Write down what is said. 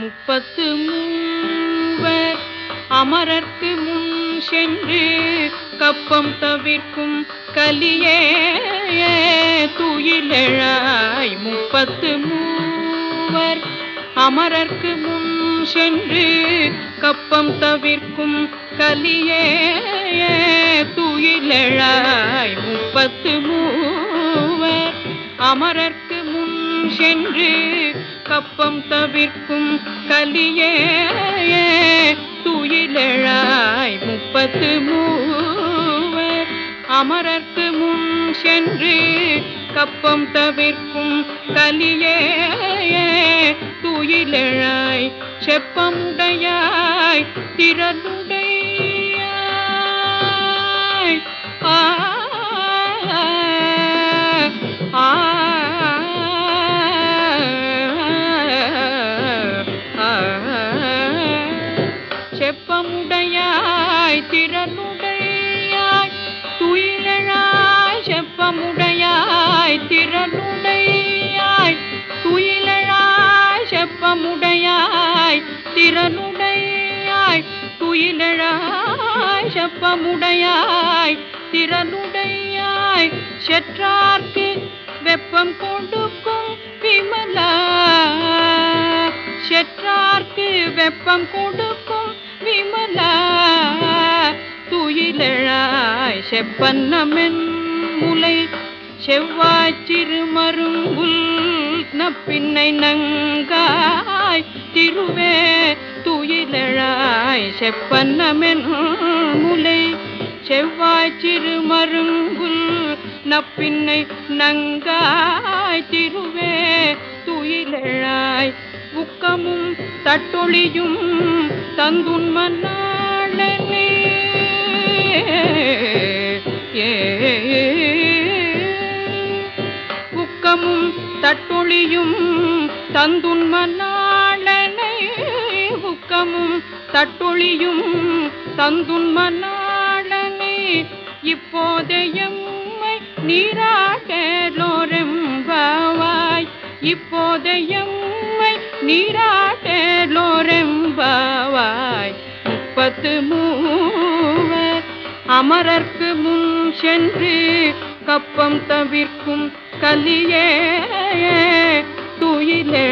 முப்பத்து மூவர் அமரர்க்கு முன் சென்று கப்பம் தவிர்க்கும் கலியே துயிலழாய். முப்பத்து மூவர் அமரர்க்கு முன் சென்று கப்பம் தவிர்க்கும் கலியே துயிலழாய். முப்பத்து மூவர் அமரர்க்கு சென்று கப்பம் தவிர்க்கும் கலியே துயிலழாய் முப்பத்து மூவர். அமரர்க்கு முன் சென்று கப்பம் தவிர்க்கும் கலியே துயிலெழாய் செப்பமுடையாய் திறனுடைய செப்பமுடையாய் திறனுடையாய் துயிலழாய் செப்பமுடையாய் திறனுடையாய் துயிலழாய் செப்பமுடையாய் திறனுடையாய் துயிலழாய் செப்பமுடையாய் திறனுடையாய் செற்றார்க்கு வெப்பம் கொடுக்கும் விமலா. செற்றார்க்கு வெப்பம் கொடுக்கும் செப்பன்னமென் முலை செவ்வாய் திருமருங்குல் நப்பின்னை நங்காய் திருவே துயிலழாய் செப்பன்னமென் முலை செவ்வாய் திருமருங்குல் நப்பின்னை நங்காய் திருவே துயிலழாய் உக்கமும் தட்டொழியும் தந்துன்மன்னாளனே தட்டொழியும் தந்துன்ம நாளனை உக்கமும் தட்டொழியும் தந்துன்ம நாளனை இப்போதையம்மை நீராட்டலோரெம்பாவாய் இப்போதையம்மை நீராட்டலோரெம்பாவாய் முப்பத்து மூவர் அமரர்க்கு முன் சென்று கப்பம் தவிர்க்கும் கலியே துயிலே